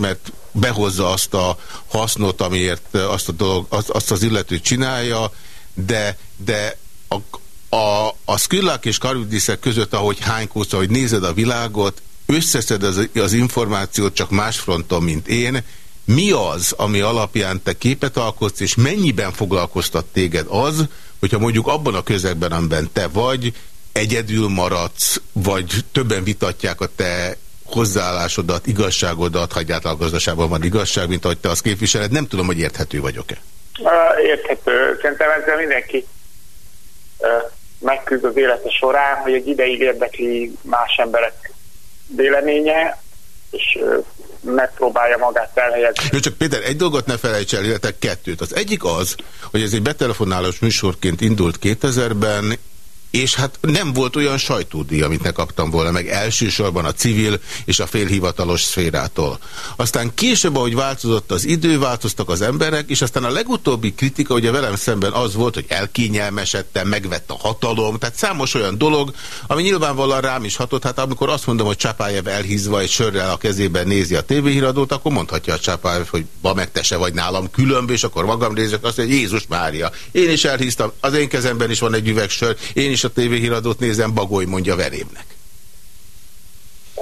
mert behozza azt a hasznot, amiért azt, a dolog, azt az illető csinálja, de, de a, a, a Skillák és Karvidiszek között, ahogy hánykózza, hogy nézed a világot, összeszed az, az információt csak más fronton, mint én. Mi az, ami alapján te képet alkotsz, és mennyiben foglalkoztat téged az, hogyha mondjuk abban a közegben, amiben te vagy, egyedül maradsz, vagy többen vitatják a te hozzáállásodat, igazságodat, ha egyáltalán gazdaságban van igazság, mint ahogy te azt képviseled. Nem tudom, hogy érthető vagyok-e. Érthető. Szerintem ezzel mindenki megküzd az élete során, hogy egy ideig érdekli más emberek véleménye, és megpróbálja magát elhelyezni. Jó, csak Péter, egy dolgot ne felejts el, illetve kettőt. Az egyik az, hogy ez egy betelefonálós műsorként indult 2000-ben, és hát nem volt olyan sajtódíj, amit ne kaptam volna meg elsősorban a civil és a félhivatalos szférától. Aztán később, ahogy változott az idő, változtak az emberek, és aztán a legutóbbi kritika, ugye velem szemben az volt, hogy elkényelmesedtem, megvett a hatalom, tehát számos olyan dolog, ami nyilvánvalóan rám is hatott, hát amikor azt mondom, hogy Csapájev elhízva egy sörrel a kezében nézi a tévéhíradót, akkor mondhatja a Csapájev, hogy ba meg vagy nálam különb, és akkor magam nézek azt, hogy Jézus Mária. Én is elhíztam, az én kezemben is van egy üveg sör, én is is a tévéhíradót nézem, Bagoly mondja verémnek.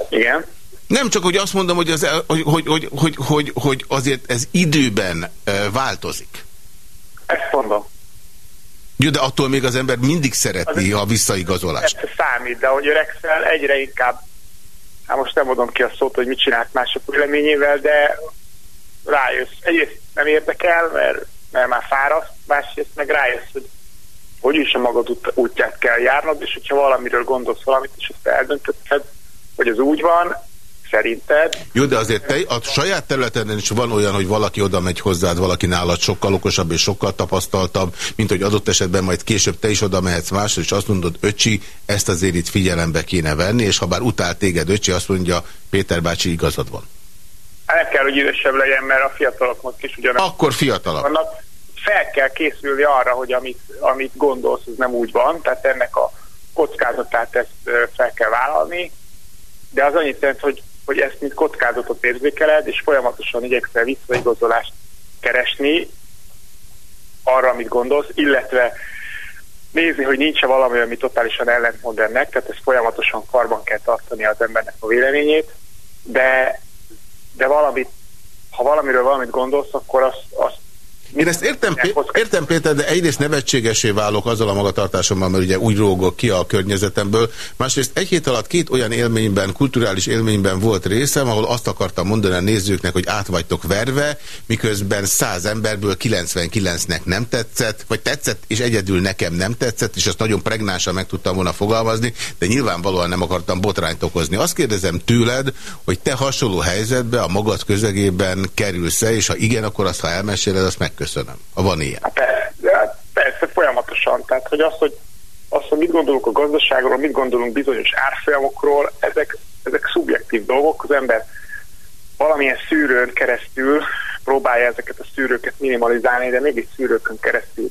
Igen. Nem csak, hogy azt mondom, hogy, az, hogy, hogy, hogy, hogy, hogy, hogy azért ez időben változik. Ezt mondom. Jó, de attól még az ember mindig szereti az a visszaigazolást. Ez számít, de hogy öregszel, egyre inkább, hát most nem mondom ki a szót, hogy mit csinált mások véleményével, de rájössz. Egyrészt nem érdekel, mert, mert már fáraszt, másrészt meg rájössz, hogy hogy is a magad útját kell járnod, és hogyha valamiről gondolsz valamit, és ezt eldöntötted, hogy az úgy van, szerinted. Jó, de azért te a saját területen is van olyan, hogy valaki oda megy hozzád, valaki nálad sokkal okosabb és sokkal tapasztaltabb, mint hogy adott esetben majd később te is oda mehetsz másra, és azt mondod, öcsi, ezt azért itt figyelembe kéne venni, és ha bár utál téged öcsi, azt mondja, Péter bácsi, igazad van. Nem kell, hogy idősebb legyen, mert a fiatalok most is ugyanak. Akkor fiatalok. Vannak fel kell készülni arra, hogy amit, amit gondolsz, az nem úgy van, tehát ennek a kockázatát ezt fel kell vállalni, de az annyit jelent, hogy, hogy ezt mint kockázatot érzékeled, és folyamatosan igyekszel visszaigazolást keresni arra, amit gondolsz, illetve nézni, hogy nincs-e valami, ami totálisan ellentmond ennek, tehát ezt folyamatosan karban kell tartani az embernek a véleményét, de, de valamit, ha valamiről valamit gondolsz, akkor azt, azt én ezt értem, értem Péter, de egyrészt nevetségesé válok azzal a magatartásommal, mert ugye úgy rógok ki a környezetemből. Másrészt egy hét alatt két olyan élményben, kulturális élményben volt részem, ahol azt akartam mondani a nézőknek, hogy át vagytok verve, miközben száz emberből 99-nek nem tetszett, vagy tetszett, és egyedül nekem nem tetszett, és azt nagyon pregnánsan meg tudtam volna fogalmazni, de nyilvánvalóan nem akartam botrányt okozni. Azt kérdezem tőled, hogy te hasonló helyzetbe a magad közegében kerülsz-e, és ha igen, akkor azt, ha elmeséled, azt meg Köszönöm. Ha van ilyen. Hát persze, hát persze, folyamatosan. Tehát, hogy azt, hogy, azt, hogy mit gondolunk a gazdaságról, mit gondolunk bizonyos árfolyamokról, ezek, ezek szubjektív dolgok. Az ember valamilyen szűrőn keresztül próbálja ezeket a szűrőket minimalizálni, de mégis szűrőkön keresztül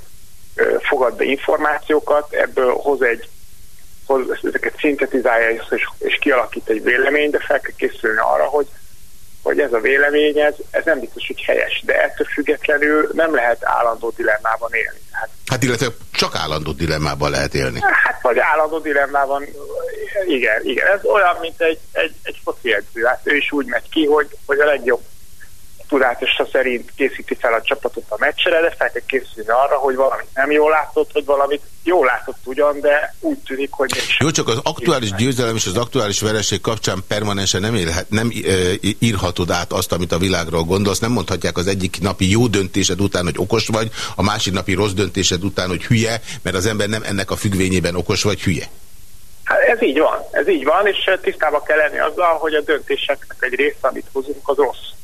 fogad be információkat, ebből hoz egy hoz, ezeket szintetizálja és, és kialakít egy véleményt, de fel kell készülni arra, hogy hogy ez a vélemény, ez, ez nem biztos, hogy helyes, de ettől függetlenül nem lehet állandó dilemmában élni. Hát, hát illetve csak állandó dilemmában lehet élni. Hát vagy állandó dilemmában, igen, igen. Ez olyan, mint egy, egy, egy foci edző. Hát ő is úgy megy ki, hogy, hogy a legjobb tudása szerint készíti fel a csapatot a meccsere, de fel kell készülni arra, hogy valamit nem jól látott, hogy valamit jól látott ugyan, de úgy tűnik, hogy nincs. Jó, csak az aktuális győzelem és az aktuális vereség kapcsán permanensen nem, élhet, nem írhatod át azt, amit a világról gondolsz. Nem mondhatják az egyik napi jó döntésed után, hogy okos vagy, a másik napi rossz döntésed után, hogy hülye, mert az ember nem ennek a függvényében okos vagy hülye. Hát ez így van, ez így van, és tisztában kell lenni azzal, hogy a döntéseknek egy része, amit hozunk, az rossz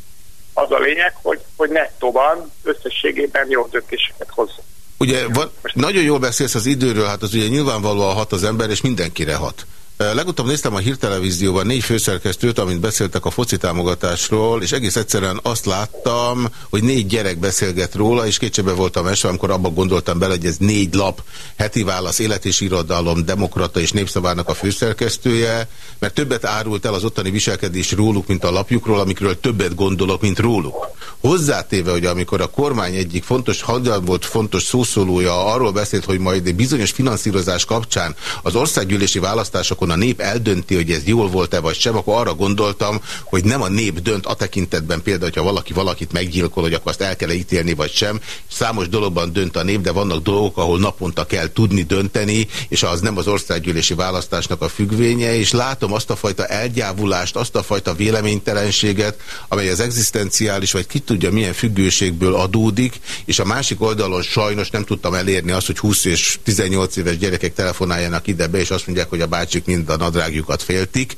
az a lényeg, hogy, hogy nettóban összességében jó döntéseket hozzon. Ugye van, nagyon jól beszélsz az időről, hát az ugye nyilvánvalóan hat az ember, és mindenkire hat. Legutóbb néztem a hírtelevízióban négy főszerkesztőt, amint beszéltek a foci támogatásról, és egész egyszerűen azt láttam, hogy négy gyerek beszélget róla, és kétségbe voltam esve, amikor abban gondoltam bele, hogy ez négy lap, heti válasz, élet és irodalom, demokrata és népszavának a főszerkesztője, mert többet árult el az ottani viselkedés róluk, mint a lapjukról, amikről többet gondolok, mint róluk. Hozzátéve, hogy amikor a kormány egyik fontos, hadjan volt fontos szószólója arról beszélt, hogy majd egy bizonyos finanszírozás kapcsán az országgyűlési választásokon a nép eldönti, hogy ez jól volt-e vagy sem, akkor arra gondoltam, hogy nem a nép dönt a tekintetben például, hogyha valaki valakit meggyilkol, hogy akkor azt el kell -e ítélni vagy sem. Számos dologban dönt a nép, de vannak dolgok, ahol naponta kell tudni dönteni, és az nem az országgyűlési választásnak a függvénye, és látom azt a fajta elgyávulást, azt a fajta véleménytelenséget, amely az egzisztenciális, vagy ki tudja milyen függőségből adódik, és a másik oldalon sajnos nem tudtam elérni azt, hogy 20 és 18 éves gyerekek telefonáljanak ide be, és azt mondják, hogy a bácsik mind a nadrágjukat féltik.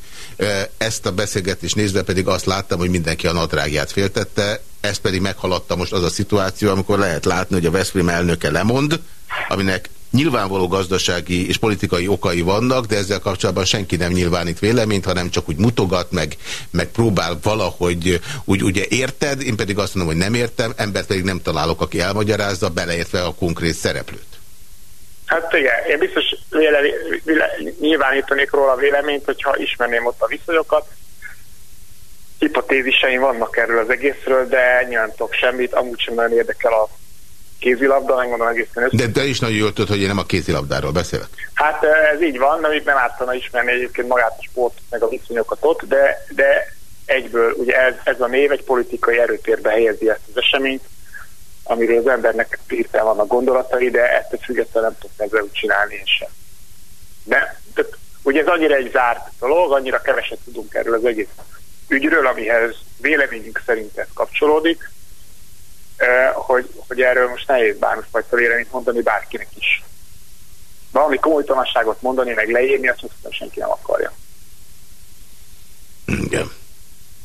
Ezt a beszélgetést nézve pedig azt láttam, hogy mindenki a nadrágját féltette, ezt pedig meghaladta most az a szituáció, amikor lehet látni, hogy a Veszprém elnöke lemond, aminek nyilvánvaló gazdasági és politikai okai vannak, de ezzel kapcsolatban senki nem nyilvánít véleményt, hanem csak úgy mutogat, meg, meg próbál valahogy úgy ugye érted, én pedig azt mondom, hogy nem értem, embert pedig nem találok, aki elmagyarázza, beleértve a konkrét szereplőt. Hát igen, én biztos véle, véle, nyilvánítanék róla a véleményt, hogyha ismerném ott a viszonyokat. Hipotéziseim vannak erről az egészről, de nyilván tudok semmit, amúgy sem nagyon érdekel a kézilabda, megmondom egészen őszintén. De te is nagyon jól tudod, hogy én nem a kézilabdáról beszélek. Hát ez így van, nem, nem ártana ismerni egyébként magát a sport, meg a viszonyokat ott, de, de egyből, ugye ez, ez a név egy politikai erőtérbe helyezi ezt az eseményt, amiről az embernek hirtelen vannak gondolatai, de ezt függetlenül nem tudok ezzel úgy csinálni én sem. De tehát, ugye ez annyira egy zárt dolog, annyira keveset tudunk erről az egész ügyről, amihez véleményünk szerint ez kapcsolódik, hogy, hogy erről most nehéz bármifajta véleményt mondani bárkinek is. Valami komolytalanságot mondani, meg leírni, azt mondtam, senki nem akarja. Igen.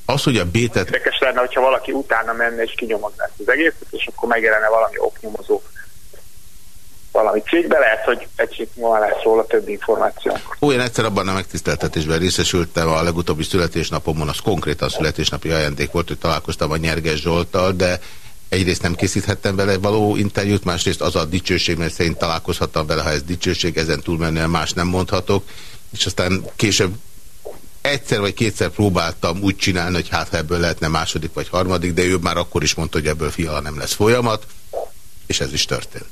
Az, hogy a bétet... Érdekes lenne, hogyha valaki utána menne és kinyomozná ezt az egészet, és akkor megjelenne valami oknyomozó valami cégbe, lehet, hogy egy hét múlva lesz róla több információ. Ó, én egyszer abban a megtiszteltetésben részesültem a legutóbbi születésnapomon, az konkrétan születésnapi ajándék volt, hogy találkoztam a Nyerges Zsoltal, de egyrészt nem készíthettem vele való interjút, másrészt az a dicsőség, mert szerint találkozhattam vele, ha ez dicsőség, ezen túlmenően más nem mondhatok, és aztán később egyszer vagy kétszer próbáltam úgy csinálni, hogy hát ebből lehetne második vagy harmadik, de ő már akkor is mondta, hogy ebből fiala nem lesz folyamat, és ez is történt.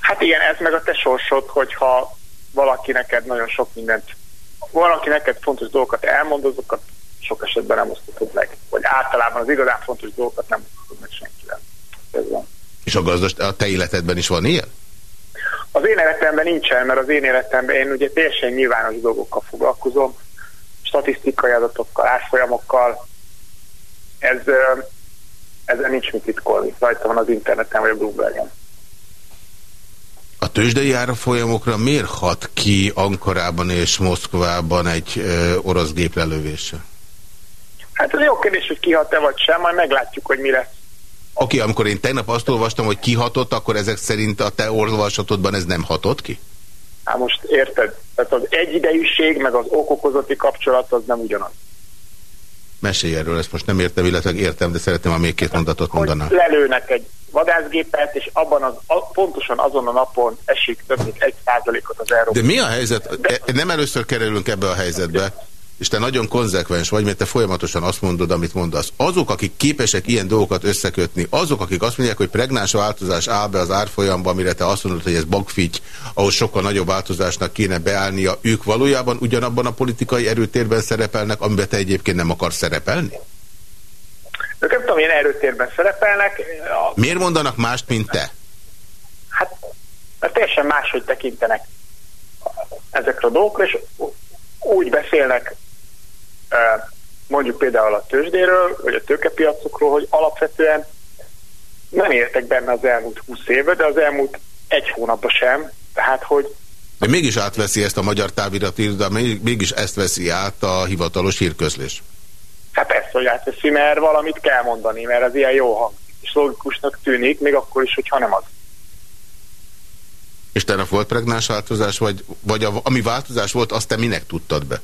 Hát igen, ez meg a te sorsod, hogyha valaki neked nagyon sok mindent, valaki neked fontos dolgokat elmond, azokat sok esetben nem oszthatod meg. Vagy általában az igazán fontos dolgokat nem oszthatod meg senkivel. Ez van. És a, gazdas, a te életedben is van ilyen? Az én életemben nincsen, mert az én életemben én ugye teljesen nyilvános dolgokkal foglalkozom, statisztikai adatokkal, árfolyamokkal. Ez, ezzel nincs mit titkolni. Rajta van az interneten vagy a Bloombergen. A tőzsdei árfolyamokra miért hat ki Ankarában és Moszkvában egy ö, orosz gép lelövése? Hát ez jó kérdés, hogy kihat-e vagy sem, majd meglátjuk, hogy mi lesz. Oké, amikor én tegnap azt olvastam, hogy kihatott, akkor ezek szerint a te olvasatodban ez nem hatott ki? Hát most érted, tehát az egyidejűség meg az okokozati kapcsolat az nem ugyanaz. Mesélj erről, ezt most nem értem, illetve értem, de szeretném, ha még két mondatot mondaná. lelőnek egy vadászgépet, és abban az, a, pontosan azon a napon esik több mint egy százalékot az Európa. De mi a helyzet? De... Nem először kerülünk ebbe a helyzetbe és te nagyon konzekvens vagy, mert te folyamatosan azt mondod, amit mondasz. Azok, akik képesek ilyen dolgokat összekötni, azok, akik azt mondják, hogy pregnáns változás áll be az árfolyamba, amire te azt mondod, hogy ez bagfigy, ahhoz sokkal nagyobb változásnak kéne beállnia, ők valójában ugyanabban a politikai erőtérben szerepelnek, amiben te egyébként nem akarsz szerepelni? Ők nem tudom, milyen erőtérben szerepelnek. A... Miért mondanak mást, mint te? Hát, mert teljesen máshogy tekintenek ezekre a dolgokra, és úgy beszélnek mondjuk például a tőzsdéről, vagy a tőkepiacokról, hogy alapvetően nem értek benne az elmúlt 20 éve, de az elmúlt egy hónapban sem. Tehát, hogy de mégis átveszi ezt a magyar távirati, de mégis ezt veszi át a hivatalos hírközlés. Hát ezt, hogy átveszi, mert valamit kell mondani, mert az ilyen jó hang. És logikusnak tűnik, még akkor is, hogyha nem az. És tegnap volt pregnáns változás, vagy, vagy a, ami változás volt, azt te minek tudtad be?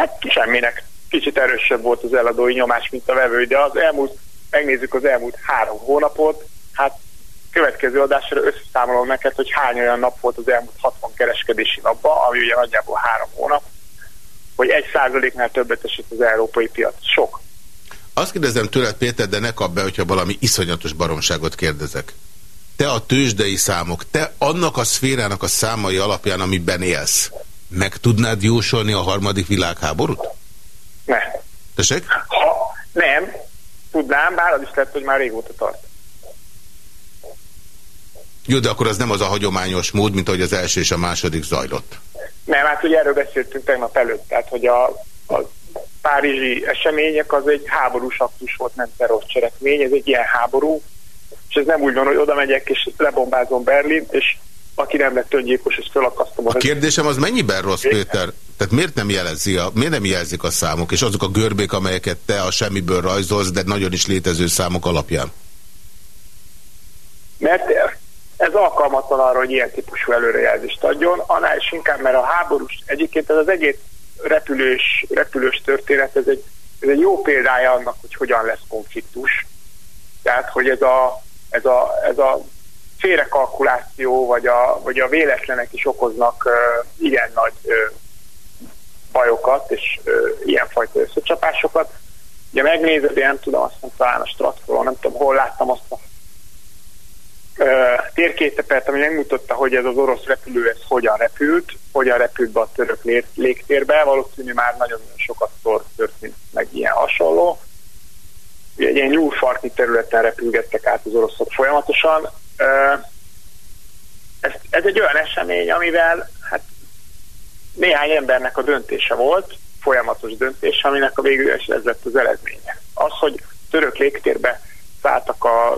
Hát semminek. Kicsit erősebb volt az eladói nyomás, mint a vevő, de az elmúlt, megnézzük az elmúlt három hónapot, hát következő adásra összeszámolom neked, hogy hány olyan nap volt az elmúlt 60 kereskedési napban, ami ugye nagyjából három hónap, hogy egy százaléknál többet esett az európai piac. Sok. Azt kérdezem tőled, Péter, de ne kap be, hogyha valami iszonyatos baromságot kérdezek. Te a tőzsdei számok, te annak a szférának a számai alapján, amiben élsz, meg tudnád jósolni a harmadik világháborút? Ne. Tessék? Ha nem, tudnám, bár az is lehet, hogy már régóta tart. Jó, de akkor az nem az a hagyományos mód, mint ahogy az első és a második zajlott. Nem, hát ugye erről beszéltünk tegnap előtt, tehát hogy a, a párizsi események az egy háborús aktus volt, nem terrorcselekmény, ez egy ilyen háború, és ez nem úgy van, hogy oda megyek és lebombázom Berlin, és aki nem lett öngyilkos, és fölakasztom. A kérdésem az mennyiben rossz, Péter? Tehát miért nem jelezi a, miért nem jelzik a számok, és azok a görbék, amelyeket te a semmiből rajzolsz, de nagyon is létező számok alapján? Mert ez alkalmatlan arra, hogy ilyen típusú előrejelzést adjon, annál is inkább, mert a háborús, egyébként ez az egész repülős, repülős történet, ez egy, ez egy jó példája annak, hogy hogyan lesz konfliktus. Tehát, hogy ez a, ez a, ez a félrekalkuláció, vagy a, vagy a véletlenek is okoznak uh, ilyen nagy uh, bajokat, és uh, ilyenfajta összecsapásokat. Ugye megnézed, én nem tudom, azt mondom, talán a Stratfolon, nem tudom, hol láttam azt a térképet, ami megmutatta, hogy ez az orosz repülő ez hogyan repült, hogyan repült be a török légtérbe, valószínű már nagyon-nagyon sokat történt meg ilyen hasonló. Egy ilyen nyúlfarki területen repülgettek át az oroszok folyamatosan. Ez, ez egy olyan esemény, amivel hát néhány embernek a döntése volt, folyamatos döntés, aminek a végül ez lett az eredménye. Az, hogy török légtérbe szálltak a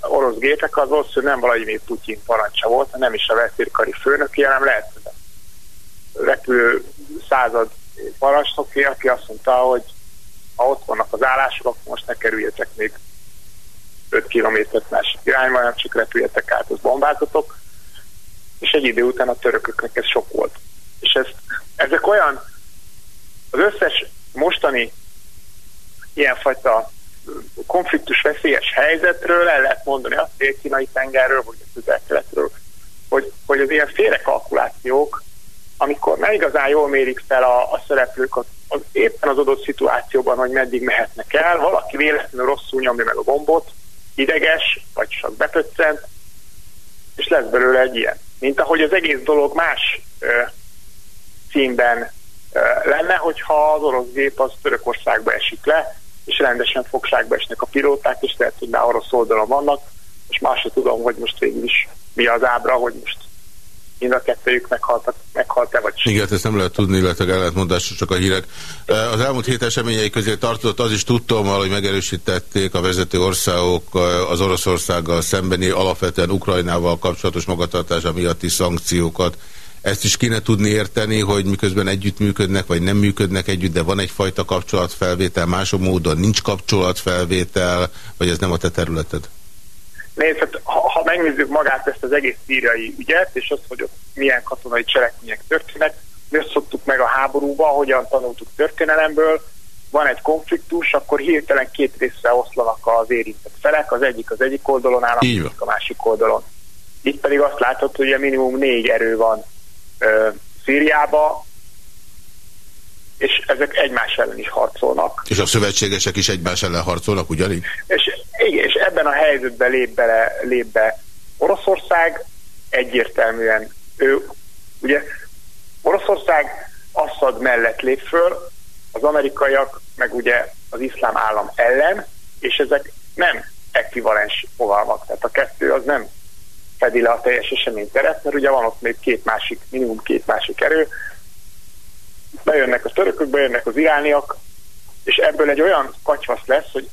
orosz gépek, az valószínűleg nem Vladimir Putyin parancsa volt, nem is a vezérkari főnöki, hanem lehet, a repülő század parancsnoki, aki azt mondta, hogy ha ott vannak az állások, akkor most ne kerüljetek még 5 kilométert másik irányba, hanem csak repüljetek át, az bombázatok. És egy idő után a törököknek ez sok volt. És ez, ezek olyan, az összes mostani ilyenfajta konfliktus veszélyes helyzetről el lehet mondani a szélkínai tengerről, vagy a közel hogy, hogy az ilyen félrekalkulációk, amikor nem igazán jól mérik fel a, a szereplők az, az éppen az adott szituációban, hogy meddig mehetnek el, valaki véletlenül rosszul nyomja meg a gombot, ideges, vagy csak bepöccent, és lesz belőle egy ilyen. Mint ahogy az egész dolog más ö, címben ö, lenne, hogyha az orosz gép az Törökországba esik le, és rendesen fogságba esnek a pilóták, és lehet, hogy már orosz oldalon vannak, és más sem tudom, hogy most végül is mi az ábra, hogy most mind a kettőjük meghalt, meghalt-e vagy sem. Igen, ezt nem lehet tudni, illetve ellentmondásra csak a hírek. Az elmúlt hét eseményei közé tartott, az is tudtam, hogy megerősítették a vezető országok az Oroszországgal szembeni, alapvetően Ukrajnával kapcsolatos magatartása miatti szankciókat. Ezt is kéne tudni érteni, hogy miközben együtt működnek, vagy nem működnek együtt, de van egyfajta kapcsolatfelvétel, mások módon nincs kapcsolatfelvétel, vagy ez nem a te területed? Nézd, hát, ha, ha megnézzük magát ezt az egész szíriai ügyet, és azt, hogy ott milyen katonai cselekmények történnek, mi azt szoktuk meg a háborúban, hogyan tanultuk történelemből, van egy konfliktus, akkor hirtelen két részre oszlanak az érintett felek, az egyik az egyik oldalon áll, a a másik oldalon. Itt pedig azt látod, hogy a minimum négy erő van Szíriába, és ezek egymás ellen is harcolnak. És a szövetségesek is egymás ellen harcolnak, ugyanígy? És, és ebben a helyzetben lép, bele, lép be Oroszország egyértelműen. Ő, ugye Oroszország Assad mellett lép föl, az amerikaiak meg ugye az iszlám állam ellen, és ezek nem ekvivalens fogalmak. Tehát a kettő az nem fedi le a teljes eseményteret, mert ugye van ott még két másik, minimum két másik erő. Bejönnek a törökök, bejönnek az irániak, és ebből egy olyan kacsvasz lesz, hogy,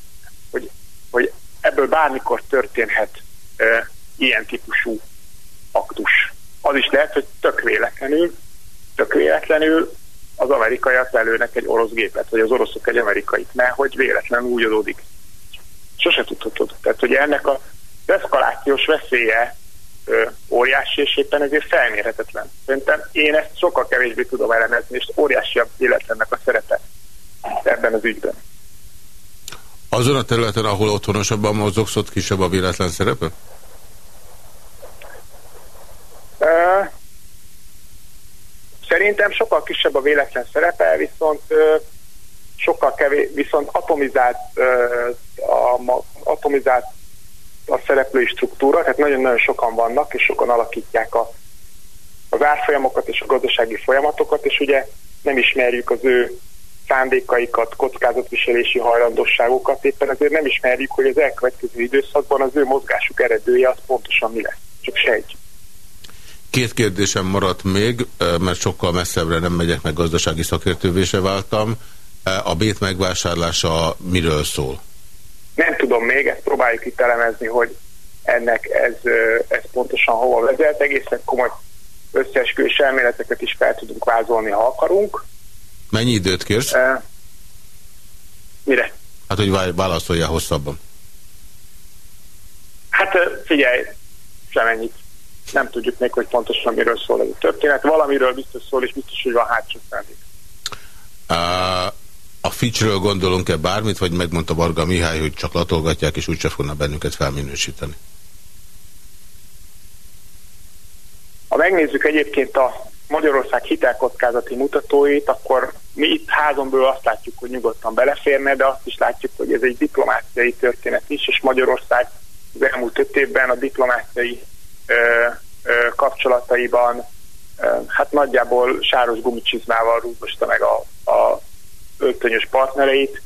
hogy, hogy ebből bármikor történhet e, ilyen típusú aktus. Az is lehet, hogy tök véletlenül, tök véletlenül az amerikaiak lelőnek egy orosz gépet, vagy az oroszok egy amerikait, mert hogy véletlenül úgy adódik. Sose tudhatod. Tehát, hogy ennek a eszkalációs veszélye óriási, és éppen ezért felmérhetetlen. Szerintem én ezt sokkal kevésbé tudom elemezni, és óriási a életlennek a szerepe ebben az ügyben. Azon a területen, ahol otthonosabban mozogsz, ott kisebb a véletlen szerepe? Uh, szerintem sokkal kisebb a véletlen szerepe, viszont uh, sokkal kevés, viszont atomizált, uh, a, atomizált a szereplői struktúra, tehát nagyon-nagyon sokan vannak, és sokan alakítják a, az árfolyamokat és a gazdasági folyamatokat, és ugye nem ismerjük az ő szándékaikat, kockázatviselési hajlandosságokat, éppen azért nem ismerjük, hogy az elkövetkező időszakban az ő mozgásuk eredője az pontosan mi lesz. Csak sejtjük. Két kérdésem maradt még, mert sokkal messzebbre nem megyek, meg gazdasági szakértővé se váltam. A bét megvásárlása miről szól? Nem tudom még, ezt próbáljuk itt elemezni, hogy ennek ez, ez pontosan hova vezet. Egészen komoly összeesküvés elméleteket is fel tudunk vázolni, ha akarunk. Mennyi időt kérsz? Uh, mire? Hát, hogy válaszolja hosszabban. Hát figyelj, semennyit. Nem tudjuk még, hogy pontosan miről szól ez a történet. Valamiről biztos szól, és biztos, hogy van hátsó szándék. Uh, a Fitchről gondolunk-e bármit, vagy megmondta Varga Mihály, hogy csak latolgatják, és úgyse fognak bennünket felminősíteni? Ha megnézzük egyébként a Magyarország hitelkockázati mutatóit, akkor mi itt házonból azt látjuk, hogy nyugodtan beleférne, de azt is látjuk, hogy ez egy diplomáciai történet is, és Magyarország az elmúlt öt évben a diplomáciai ö, ö, kapcsolataiban ö, hát nagyjából sáros gumicsizmával rúgdosta meg a, a öltönyös partnereit.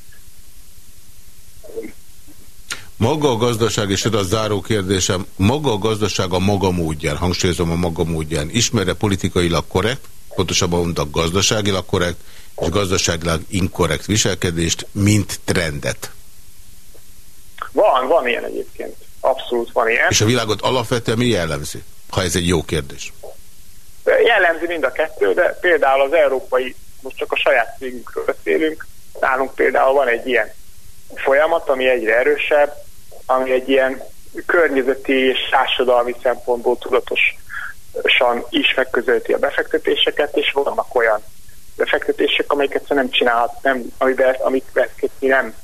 Maga a gazdaság, és ez a záró kérdésem, maga a gazdaság a maga módján, hangsúlyozom a maga módján, ismerre politikailag korrekt, pontosabban mondtak gazdaságilag korrekt, és gazdaságilag inkorrekt viselkedést, mint trendet? Van, van ilyen egyébként. Abszolút van ilyen. És a világot alapvetően mi jellemzi? Ha ez egy jó kérdés. Jellemzi mind a kettő, de például az európai, most csak a saját cégünkről beszélünk, nálunk például van egy ilyen folyamat, ami egyre erősebb, ami egy ilyen környezeti és társadalmi szempontból tudatosan is megközelíti a befektetéseket, és vannak olyan befektetések, amelyeket nem csinálhat, nem, amiben, amiket mi nem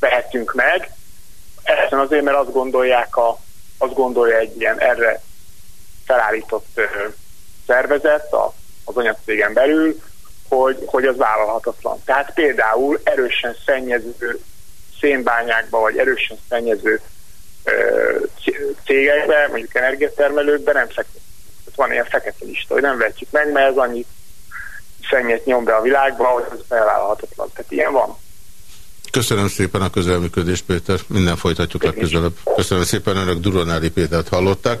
vehetünk meg. Ezen azért, mert azt gondolják, a, azt gondolja egy ilyen erre felállított ö, szervezet a, az anyagcégen belül, hogy, hogy az vállalhatatlan. Tehát például erősen szennyező szénbányákba, vagy erősen szennyező cégekbe, mondjuk energiatermelőkbe nem fekete. Van ilyen fekete lista, hogy nem vehetjük meg, mert ez annyi szennyet nyom be a világba, hogy ez felvállalhatatlan. Tehát ilyen van. Köszönöm szépen a közelműködést, Péter. Minden folytatjuk Én legközelebb. Köszönöm szépen, önök Duronári Pétert hallották.